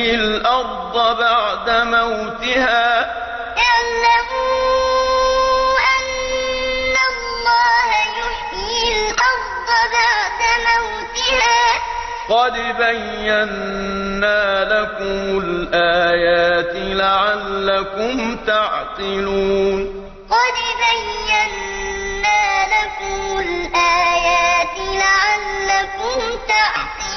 الأرض بعد موتها. اعلموا أن الله يحيي الأرض بعد موتها. قد بينا لكم الآيات لعلكم تعقلون. قد بينا لكم الآيات لعلكم تعقلون.